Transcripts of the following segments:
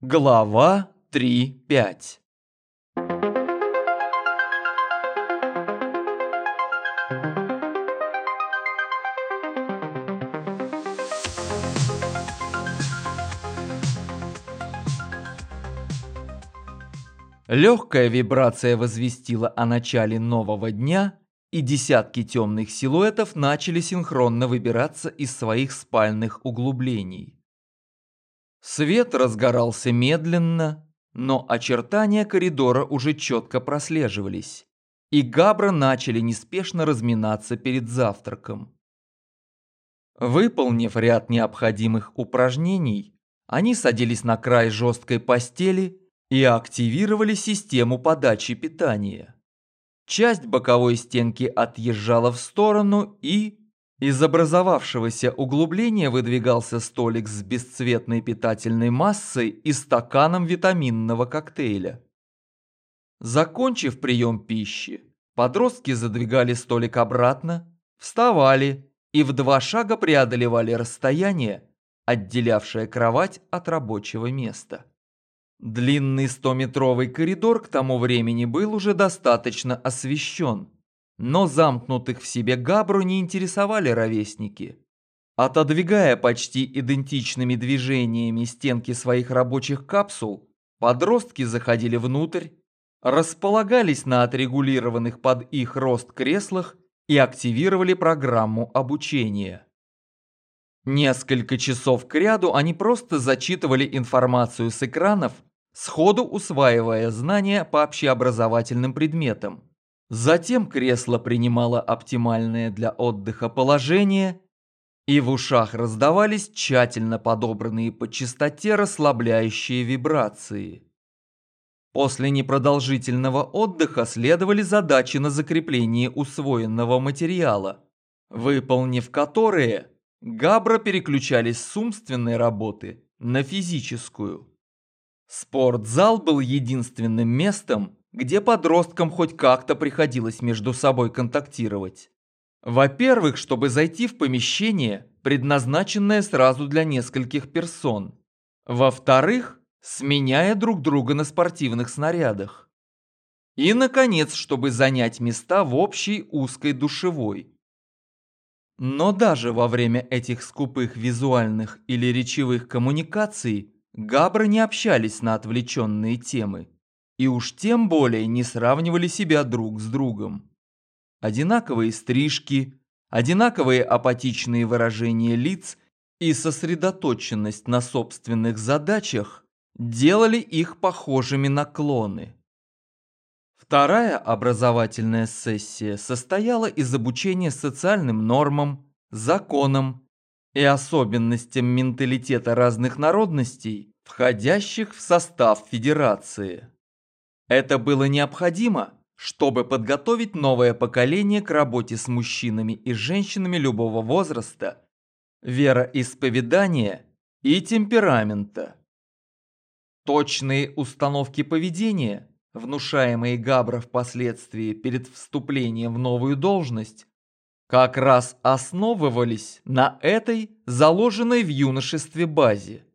Глава 3.5 Легкая вибрация возвестила о начале нового дня, и десятки темных силуэтов начали синхронно выбираться из своих спальных углублений. Свет разгорался медленно, но очертания коридора уже четко прослеживались, и Габра начали неспешно разминаться перед завтраком. Выполнив ряд необходимых упражнений, они садились на край жесткой постели и активировали систему подачи питания. Часть боковой стенки отъезжала в сторону и... Из образовавшегося углубления выдвигался столик с бесцветной питательной массой и стаканом витаминного коктейля. Закончив прием пищи, подростки задвигали столик обратно, вставали и в два шага преодолевали расстояние, отделявшее кровать от рабочего места. Длинный 100-метровый коридор к тому времени был уже достаточно освещен, но замкнутых в себе Габру не интересовали ровесники. Отодвигая почти идентичными движениями стенки своих рабочих капсул, подростки заходили внутрь, располагались на отрегулированных под их рост креслах и активировали программу обучения. Несколько часов кряду они просто зачитывали информацию с экранов сходу усваивая знания по общеобразовательным предметам. Затем кресло принимало оптимальное для отдыха положение, и в ушах раздавались тщательно подобранные по частоте расслабляющие вибрации. После непродолжительного отдыха следовали задачи на закрепление усвоенного материала, выполнив которые, Габра переключались с умственной работы на физическую. Спортзал был единственным местом, где подросткам хоть как-то приходилось между собой контактировать. Во-первых, чтобы зайти в помещение, предназначенное сразу для нескольких персон. Во-вторых, сменяя друг друга на спортивных снарядах. И, наконец, чтобы занять места в общей узкой душевой. Но даже во время этих скупых визуальных или речевых коммуникаций Габры не общались на отвлеченные темы и уж тем более не сравнивали себя друг с другом. Одинаковые стрижки, одинаковые апатичные выражения лиц и сосредоточенность на собственных задачах делали их похожими на клоны. Вторая образовательная сессия состояла из обучения социальным нормам, законам и особенностям менталитета разных народностей, входящих в состав Федерации. Это было необходимо, чтобы подготовить новое поколение к работе с мужчинами и женщинами любого возраста, вероисповедания и темперамента. Точные установки поведения, внушаемые Габра впоследствии перед вступлением в новую должность, как раз основывались на этой заложенной в юношестве базе.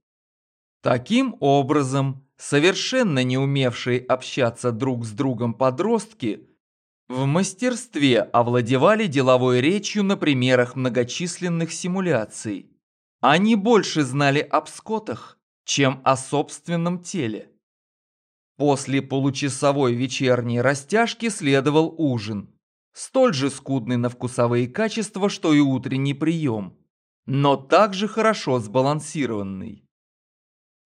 Таким образом, совершенно не умевшие общаться друг с другом подростки в мастерстве овладевали деловой речью на примерах многочисленных симуляций. Они больше знали об скотах, чем о собственном теле. После получасовой вечерней растяжки следовал ужин – столь же скудный на вкусовые качества, что и утренний прием, но также хорошо сбалансированный.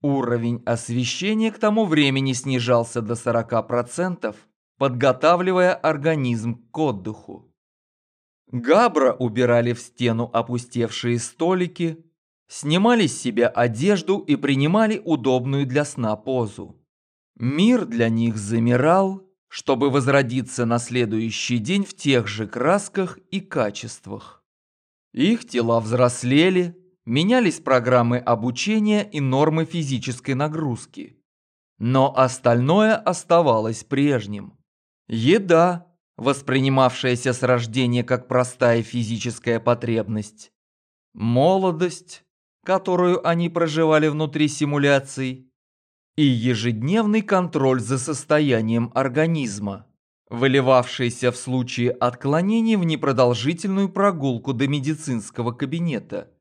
Уровень освещения к тому времени снижался до 40%, подготавливая организм к отдыху. Габра убирали в стену опустевшие столики, снимали с себя одежду и принимали удобную для сна позу. Мир для них замирал, чтобы возродиться на следующий день в тех же красках и качествах. Их тела взрослели, менялись программы обучения и нормы физической нагрузки. Но остальное оставалось прежним. Еда, воспринимавшаяся с рождения как простая физическая потребность. Молодость, которую они проживали внутри симуляций. и ежедневный контроль за состоянием организма, выливавшийся в случае отклонений в непродолжительную прогулку до медицинского кабинета.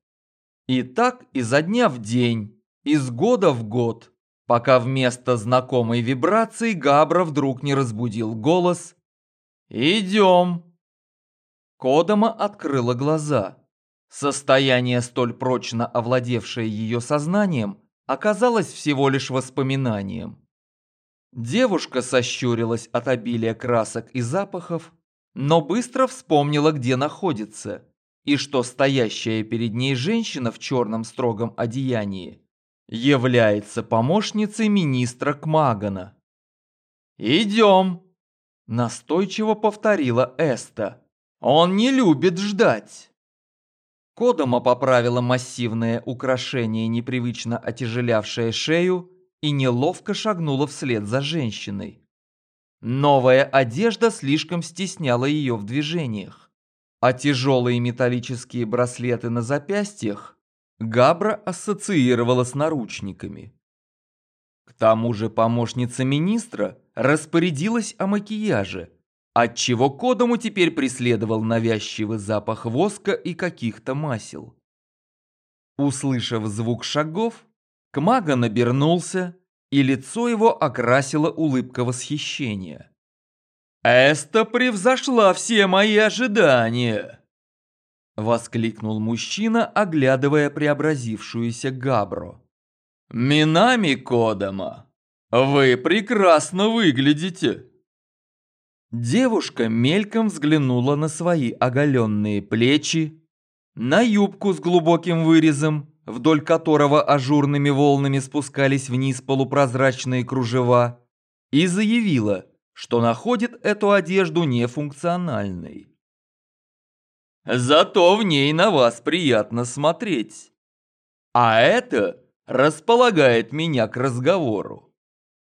И так изо дня в день, из года в год, пока вместо знакомой вибрации Габра вдруг не разбудил голос «Идем!». Кодома открыла глаза. Состояние, столь прочно овладевшее ее сознанием, оказалось всего лишь воспоминанием. Девушка сощурилась от обилия красок и запахов, но быстро вспомнила, где находится, и что стоящая перед ней женщина в черном строгом одеянии является помощницей министра Кмагана. «Идем!» – настойчиво повторила Эста. «Он не любит ждать!» Кодома поправила массивное украшение, непривычно отяжелявшее шею, и неловко шагнула вслед за женщиной. Новая одежда слишком стесняла ее в движениях, а тяжелые металлические браслеты на запястьях Габра ассоциировала с наручниками. К тому же помощница министра распорядилась о макияже – отчего Кодому теперь преследовал навязчивый запах воска и каких-то масел. Услышав звук шагов, Кмага набернулся, и лицо его окрасило улыбка восхищения. «Эста превзошла все мои ожидания!» Воскликнул мужчина, оглядывая преобразившуюся Габро. «Минами Кодома, вы прекрасно выглядите!» Девушка мельком взглянула на свои оголенные плечи, на юбку с глубоким вырезом, вдоль которого ажурными волнами спускались вниз полупрозрачные кружева, и заявила, что находит эту одежду нефункциональной. «Зато в ней на вас приятно смотреть. А это располагает меня к разговору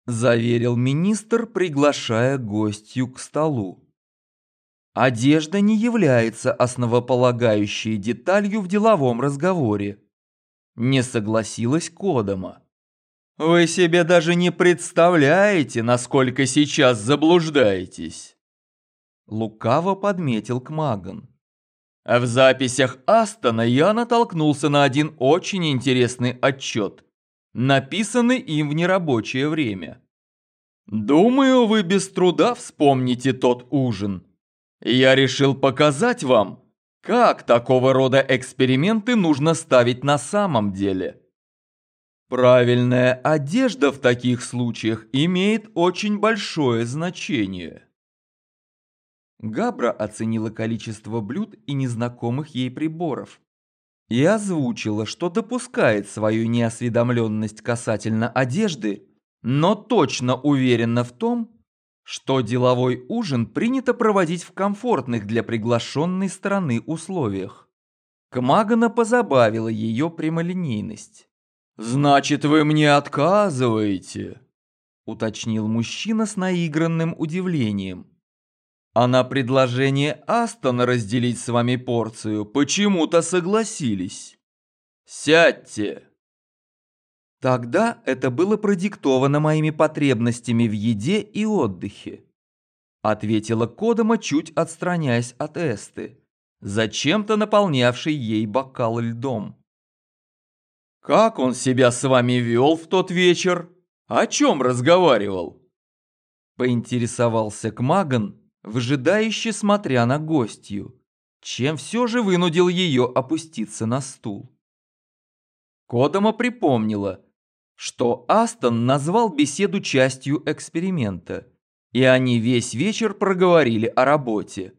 заверил министр, приглашая гостью к столу. Одежда не является основополагающей деталью в деловом разговоре. Не согласилась Кодома. Вы себе даже не представляете, насколько сейчас заблуждаетесь. Лукаво подметил Кмаган. В записях Астона я натолкнулся на один очень интересный отчет, написаны им в нерабочее время. Думаю, вы без труда вспомните тот ужин. Я решил показать вам, как такого рода эксперименты нужно ставить на самом деле. Правильная одежда в таких случаях имеет очень большое значение. Габра оценила количество блюд и незнакомых ей приборов и озвучила, что допускает свою неосведомленность касательно одежды, но точно уверена в том, что деловой ужин принято проводить в комфортных для приглашенной стороны условиях. Кмагана позабавила ее прямолинейность. «Значит, вы мне отказываете?» – уточнил мужчина с наигранным удивлением. А на предложение Астона разделить с вами порцию почему-то согласились. Сядьте. Тогда это было продиктовано моими потребностями в еде и отдыхе. Ответила Кодома, чуть отстраняясь от Эсты, зачем-то наполнявший ей бокал льдом. «Как он себя с вами вел в тот вечер? О чем разговаривал?» Поинтересовался Кмаган, выжидающе смотря на гостью, чем все же вынудил ее опуститься на стул. Кодома припомнила, что Астон назвал беседу частью эксперимента, и они весь вечер проговорили о работе.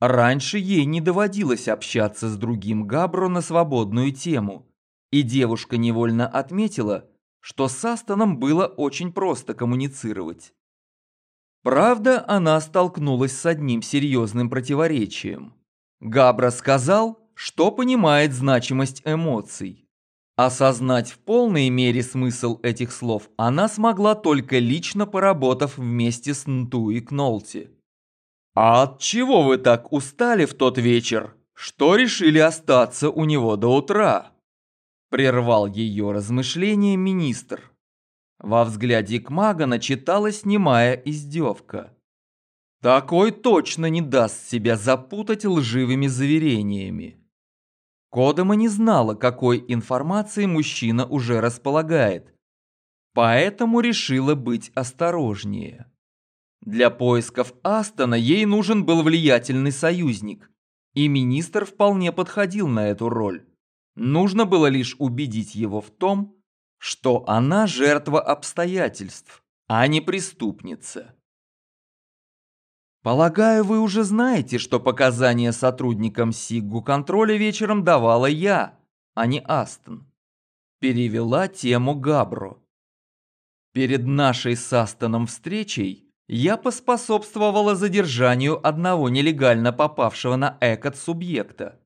Раньше ей не доводилось общаться с другим Габро на свободную тему, и девушка невольно отметила, что с Астоном было очень просто коммуницировать. Правда, она столкнулась с одним серьезным противоречием. Габра сказал, что понимает значимость эмоций. Осознать в полной мере смысл этих слов она смогла только лично поработав вместе с Нту и Кнолти. «А от чего вы так устали в тот вечер, что решили остаться у него до утра?» Прервал ее размышления министр. Во взгляде Кмагана читалась немая издевка. Такой точно не даст себя запутать лживыми заверениями. Кодома не знала, какой информацией мужчина уже располагает, поэтому решила быть осторожнее. Для поисков Астона ей нужен был влиятельный союзник, и министр вполне подходил на эту роль. Нужно было лишь убедить его в том, что она жертва обстоятельств, а не преступница. Полагаю, вы уже знаете, что показания сотрудникам Сиггу контроля вечером давала я, а не Астон. Перевела тему Габро. Перед нашей с Астоном встречей я поспособствовала задержанию одного нелегально попавшего на экот субъекта.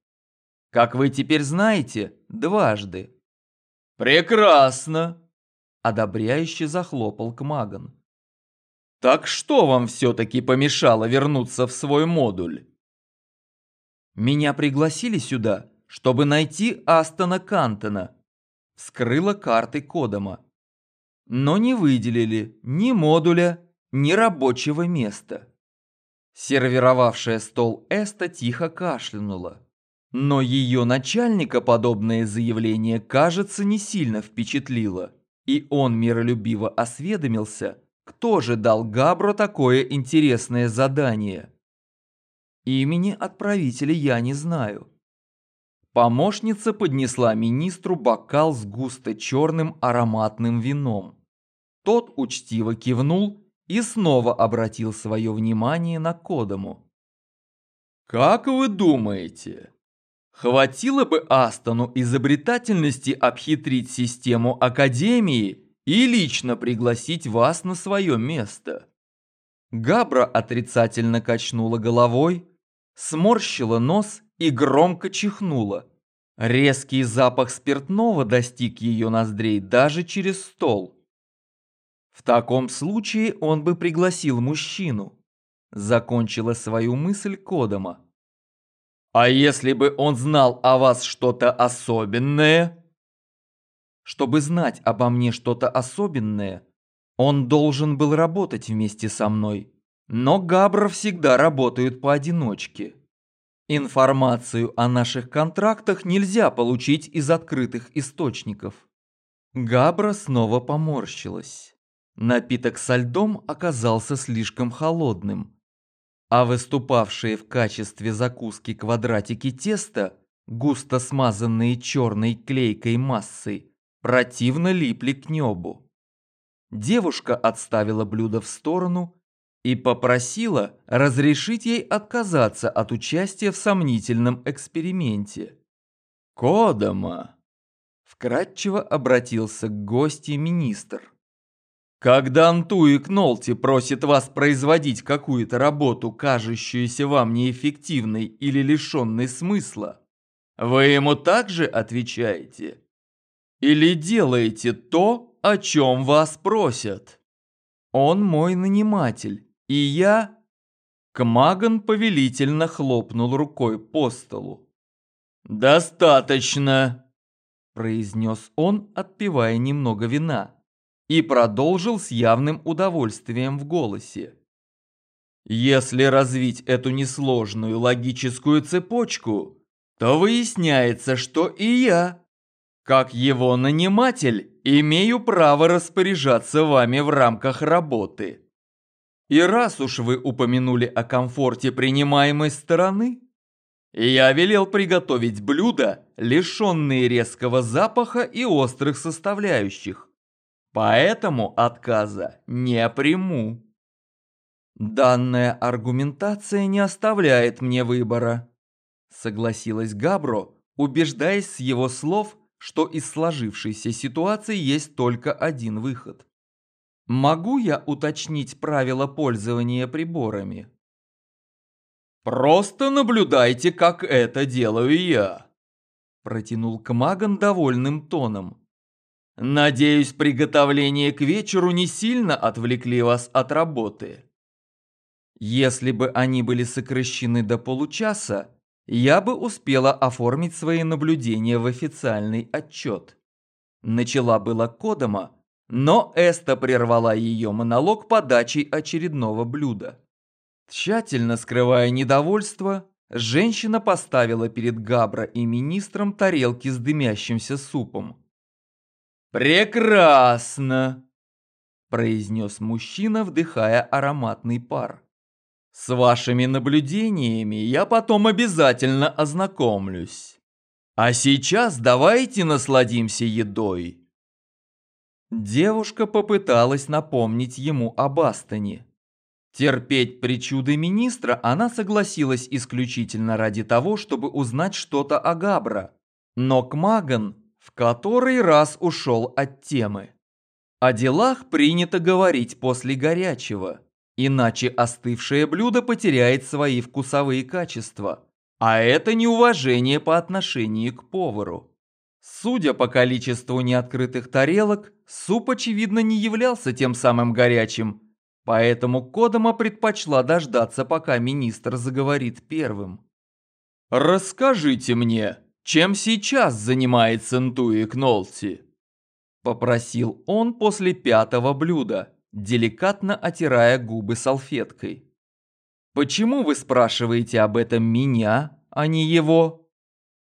Как вы теперь знаете, дважды. «Прекрасно!» – одобряюще захлопал Кмаган. «Так что вам все-таки помешало вернуться в свой модуль?» «Меня пригласили сюда, чтобы найти Астона Кантона», – вскрыла карты Кодома. «Но не выделили ни модуля, ни рабочего места». Сервировавшая стол Эста тихо кашлянула. Но ее начальника подобное заявление, кажется, не сильно впечатлило, и он миролюбиво осведомился, кто же дал Габро такое интересное задание. Имени отправителя я не знаю. Помощница поднесла министру бокал с густо черным ароматным вином. Тот учтиво кивнул и снова обратил свое внимание на Кодому. «Как вы думаете, Хватило бы Астону изобретательности обхитрить систему Академии и лично пригласить вас на свое место. Габра отрицательно качнула головой, сморщила нос и громко чихнула. Резкий запах спиртного достиг ее ноздрей даже через стол. В таком случае он бы пригласил мужчину. Закончила свою мысль Кодома. А если бы он знал о вас что-то особенное? Чтобы знать обо мне что-то особенное, он должен был работать вместе со мной. Но Габра всегда работают поодиночке. Информацию о наших контрактах нельзя получить из открытых источников. Габра снова поморщилась. Напиток со льдом оказался слишком холодным а выступавшие в качестве закуски квадратики теста, густо смазанные черной клейкой массой, противно липли к небу. Девушка отставила блюдо в сторону и попросила разрешить ей отказаться от участия в сомнительном эксперименте. «Кодома!» – вкратчиво обратился к гости министр. Когда Антуи Кнолти просит вас производить какую-то работу, кажущуюся вам неэффективной или лишенной смысла, вы ему также отвечаете? Или делаете то, о чем вас просят? Он мой наниматель, и я... Кмаган повелительно хлопнул рукой по столу. «Достаточно!» – произнес он, отпивая немного вина и продолжил с явным удовольствием в голосе. Если развить эту несложную логическую цепочку, то выясняется, что и я, как его наниматель, имею право распоряжаться вами в рамках работы. И раз уж вы упомянули о комфорте принимаемой стороны, я велел приготовить блюда, лишенные резкого запаха и острых составляющих, Поэтому отказа не приму. Данная аргументация не оставляет мне выбора, согласилась Габро, убеждаясь с его слов, что из сложившейся ситуации есть только один выход. Могу я уточнить правила пользования приборами? Просто наблюдайте, как это делаю я, протянул Кмаган довольным тоном. Надеюсь, приготовления к вечеру не сильно отвлекли вас от работы. Если бы они были сокращены до получаса, я бы успела оформить свои наблюдения в официальный отчет. Начала была Кодома, Но Эста прервала ее монолог подачей очередного блюда. Тщательно скрывая недовольство, женщина поставила перед Габра и министром тарелки с дымящимся супом. «Прекрасно!» – произнес мужчина, вдыхая ароматный пар. «С вашими наблюдениями я потом обязательно ознакомлюсь. А сейчас давайте насладимся едой». Девушка попыталась напомнить ему об Астоне. Терпеть причуды министра она согласилась исключительно ради того, чтобы узнать что-то о Габра. Но Кмаган в который раз ушел от темы. О делах принято говорить после горячего, иначе остывшее блюдо потеряет свои вкусовые качества, а это неуважение по отношению к повару. Судя по количеству неоткрытых тарелок, суп, очевидно, не являлся тем самым горячим, поэтому Кодома предпочла дождаться, пока министр заговорит первым. «Расскажите мне, чем сейчас занимается Нтуи Кнолти?» Попросил он после пятого блюда, деликатно отирая губы салфеткой. «Почему вы спрашиваете об этом меня, а не его?»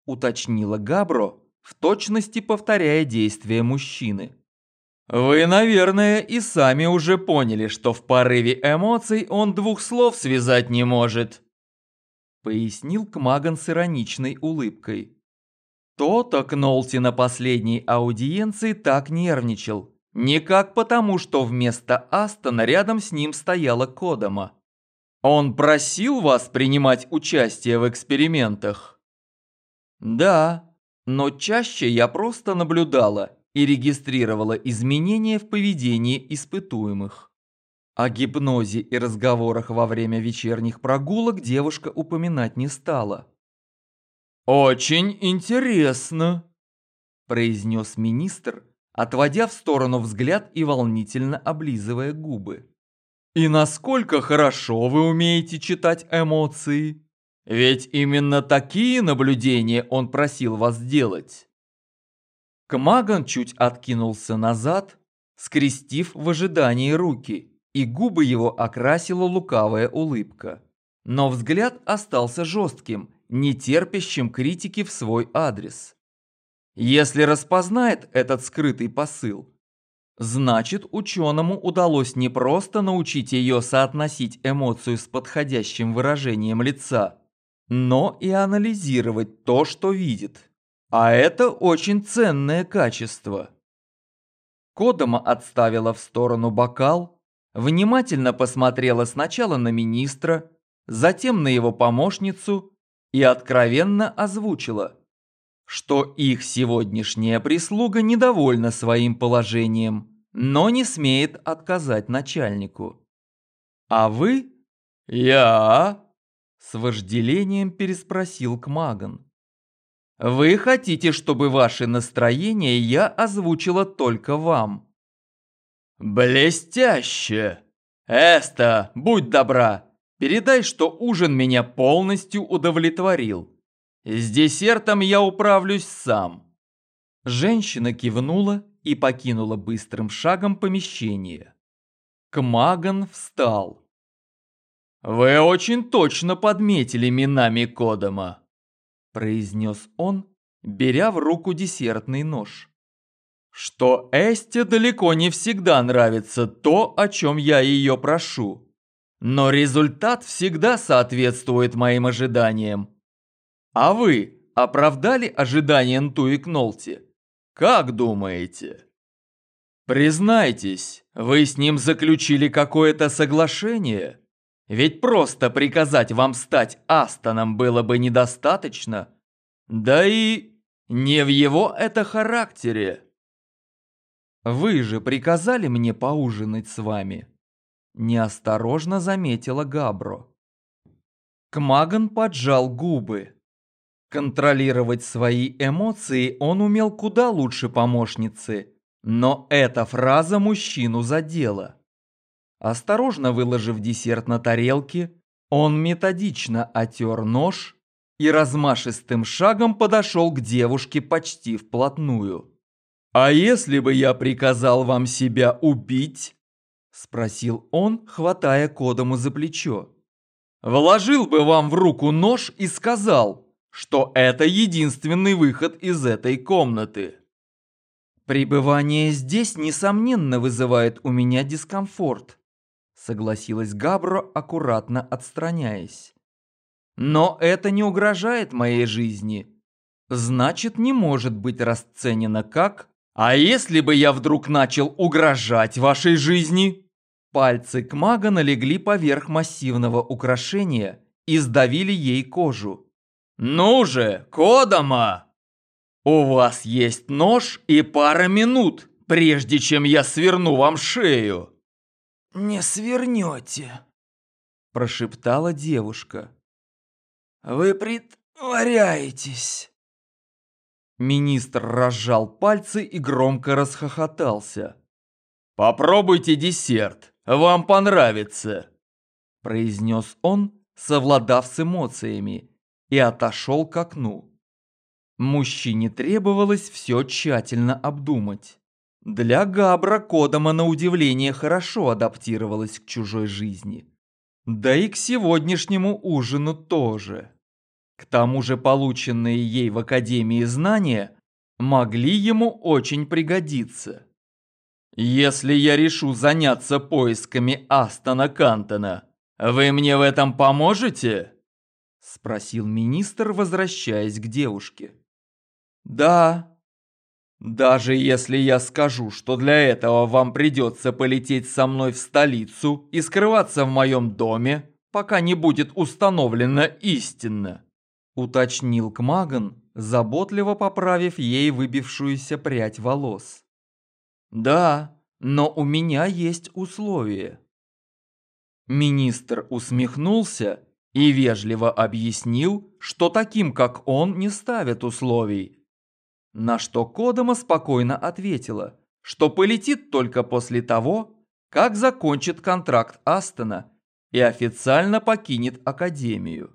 Уточнила Габро, в точности повторяя действия мужчины. «Вы, наверное, и сами уже поняли, что в порыве эмоций он двух слов связать не может», пояснил Кмаган с ироничной улыбкой. То-то Кнолти на последней аудиенции так нервничал. Никак потому, что вместо Астона рядом с ним стояла Кодома. Он просил вас принимать участие в экспериментах? Да, но чаще я просто наблюдала и регистрировала изменения в поведении испытуемых. О гипнозе и разговорах во время вечерних прогулок девушка упоминать не стала. «Очень интересно», – произнес министр, отводя в сторону взгляд и волнительно облизывая губы. «И насколько хорошо вы умеете читать эмоции? Ведь именно такие наблюдения он просил вас делать». Кмаган чуть откинулся назад, скрестив в ожидании руки, и губы его окрасила лукавая улыбка. Но взгляд остался жестким – не терпящим критики в свой адрес. Если распознает этот скрытый посыл, значит ученому удалось не просто научить ее соотносить эмоцию с подходящим выражением лица, но и анализировать то, что видит. А это очень ценное качество. Кодома отставила в сторону бокал, внимательно посмотрела сначала на министра, затем на его помощницу и откровенно озвучила, что их сегодняшняя прислуга недовольна своим положением, но не смеет отказать начальнику. «А вы?» «Я?» – с вожделением переспросил Кмаган. «Вы хотите, чтобы ваше настроение я озвучила только вам?» «Блестяще! Эста, будь добра, Передай, что ужин меня полностью удовлетворил. С десертом я управлюсь сам». Женщина кивнула и покинула быстрым шагом помещение. Кмаган встал. «Вы очень точно подметили Минами Кодома», – произнес он, беря в руку десертный нож. «Что Эсте далеко не всегда нравится то, о чем я ее прошу. Но результат всегда соответствует моим ожиданиям. А вы оправдали ожидания Нту и Кнолти? Как думаете? Признайтесь, вы с ним заключили какое-то соглашение? Ведь просто приказать вам стать Астоном было бы недостаточно. Да и не в его это характере. Вы же приказали мне поужинать с вами неосторожно заметила Габро. Кмаган поджал губы. Контролировать свои эмоции он умел куда лучше помощницы, но эта фраза мужчину задела. Осторожно выложив десерт на тарелке, он методично отер нож и размашистым шагом подошел к девушке почти вплотную. «А если бы я приказал вам себя убить?» – спросил он, хватая Кодому за плечо. «Вложил бы вам в руку нож и сказал, что это единственный выход из этой комнаты». «Пребывание здесь, несомненно, вызывает у меня дискомфорт», – согласилась Габро, аккуратно отстраняясь. «Но это не угрожает моей жизни. Значит, не может быть расценено как «А если бы я вдруг начал угрожать вашей жизни?» Пальцы Кмага налегли поверх массивного украшения и сдавили ей кожу. «Ну же, Кодама! У вас есть нож и пара минут, прежде чем я сверну вам шею!» «Не свернете», – прошептала девушка. «Вы притворяетесь». Министр разжал пальцы и громко расхохотался. «Попробуйте десерт, вам понравится!» произнес он, совладав с эмоциями, и отошел к окну. Мужчине требовалось все тщательно обдумать. Для Габра Кодома на удивление хорошо адаптировалась к чужой жизни. Да и к сегодняшнему ужину тоже. К тому же полученные ей в Академии знания могли ему очень пригодиться. Если я решу заняться поисками Астона Кантона, вы мне в этом поможете? Спросил министр, возвращаясь к девушке. Да. Даже если я скажу, что для этого вам придется полететь со мной в столицу и скрываться в моем доме, пока не будет установлено истинно уточнил Кмаган, заботливо поправив ей выбившуюся прядь волос. «Да, но у меня есть условие». Министр усмехнулся и вежливо объяснил, что таким, как он, не ставят условий. На что Кодома спокойно ответила, что полетит только после того, как закончит контракт Астона и официально покинет Академию.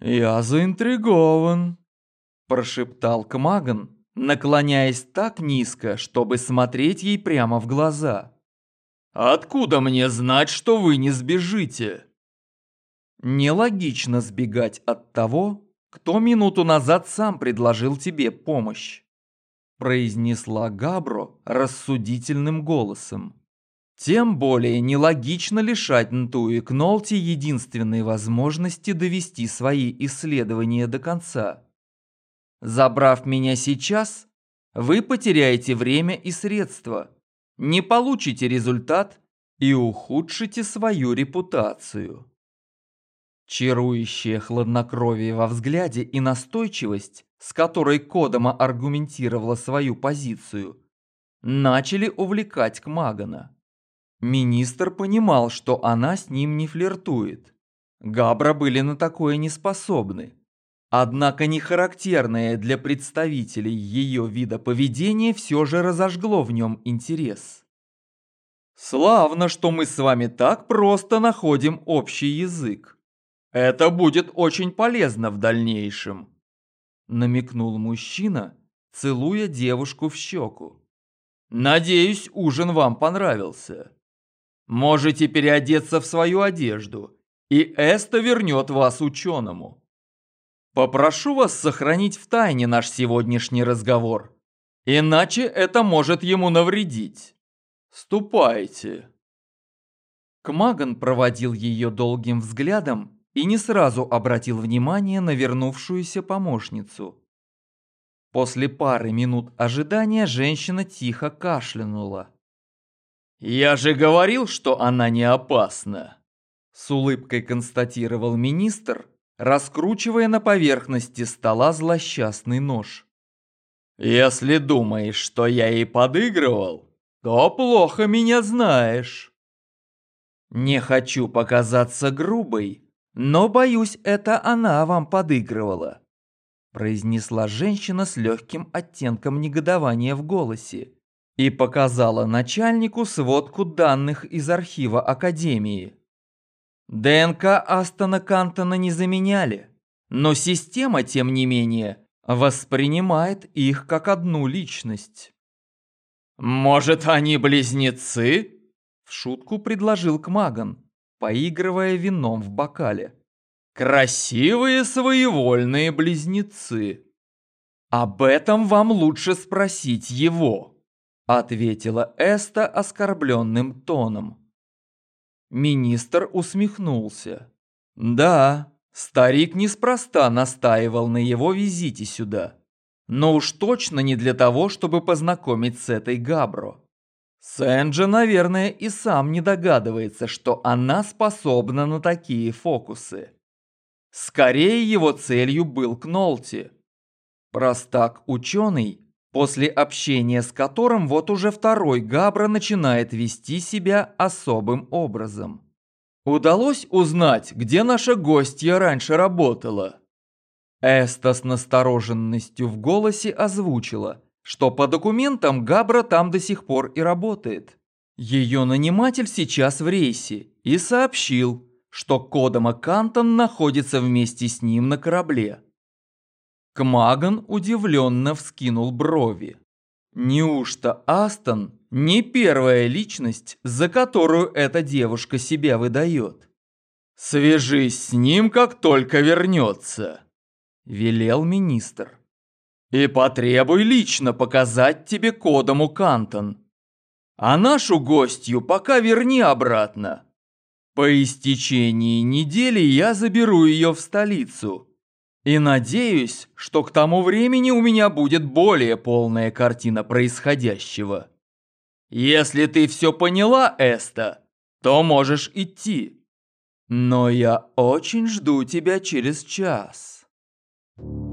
«Я заинтригован», – прошептал Кмаган, наклоняясь так низко, чтобы смотреть ей прямо в глаза. «Откуда мне знать, что вы не сбежите?» Нелогично сбегать от того, кто минуту назад сам предложил тебе помощь, произнесла Габро рассудительным голосом. Тем более нелогично лишать Нту и Кнолти единственной возможности довести свои исследования до конца. Забрав меня сейчас, вы потеряете время и средства, не получите результат и ухудшите свою репутацию. Чарующее хладнокровие во взгляде и настойчивость, с которой Кодома аргументировала свою позицию, начали увлекать Кмагана. Министр понимал, что она с ним не флиртует. Габра были на такое не способны. Однако нехарактерное для представителей ее вида поведения все же разожгло в нем интерес. «Славно, что мы с вами так просто находим общий язык. Это будет очень полезно в дальнейшем», намекнул мужчина, целуя девушку в щеку. «Надеюсь, ужин вам понравился». Можете переодеться в свою одежду, и Эста вернет вас ученому. Попрошу вас сохранить в тайне наш сегодняшний разговор, иначе это может ему навредить. Ступайте. Кмаган проводил ее долгим взглядом и не сразу обратил внимание на вернувшуюся помощницу. После пары минут ожидания женщина тихо кашлянула. «Я же говорил, что она не опасна!» С улыбкой констатировал министр, раскручивая на поверхности стола злосчастный нож. «Если думаешь, что я ей подыгрывал, то плохо меня знаешь». «Не хочу показаться грубой, но, боюсь, это она вам подыгрывала», произнесла женщина с легким оттенком негодования в голосе и показала начальнику сводку данных из архива Академии. ДНК Астона Кантона не заменяли, но система, тем не менее, воспринимает их как одну личность. Может, они близнецы? В шутку предложил Кмаган, поигрывая вином в бокале. Красивые своевольные близнецы. Об этом вам лучше спросить его, ответила Эста оскорбленным тоном. Министр усмехнулся. Да, старик неспроста настаивал на его визите сюда. Но уж точно не для того, чтобы познакомить с этой Габро. Сэнджа, наверное, и сам не догадывается, что она способна на такие фокусы. Скорее его целью был Кнолти. Простак-ученый, после общения с которым вот уже второй Габра начинает вести себя особым образом. Удалось узнать, где наша гостья раньше работала? Эста с настороженностью в голосе озвучила, что по документам Габра там до сих пор и работает. Ее наниматель сейчас в рейсе и сообщил, что Кодома Кантон находится вместе с ним на корабле. Кмаган удивленно вскинул брови. Неужто Астон не первая личность, за которую эта девушка себя выдает? Свяжись с ним, как только вернется велел министр. «И потребуй лично показать тебе кодому Кантон. А нашу гостью пока верни обратно. По истечении недели я заберу ее в столицу. И надеюсь, что к тому времени у меня будет более полная картина происходящего. Если ты все поняла, Эста, то можешь идти. Но я очень жду тебя через час». you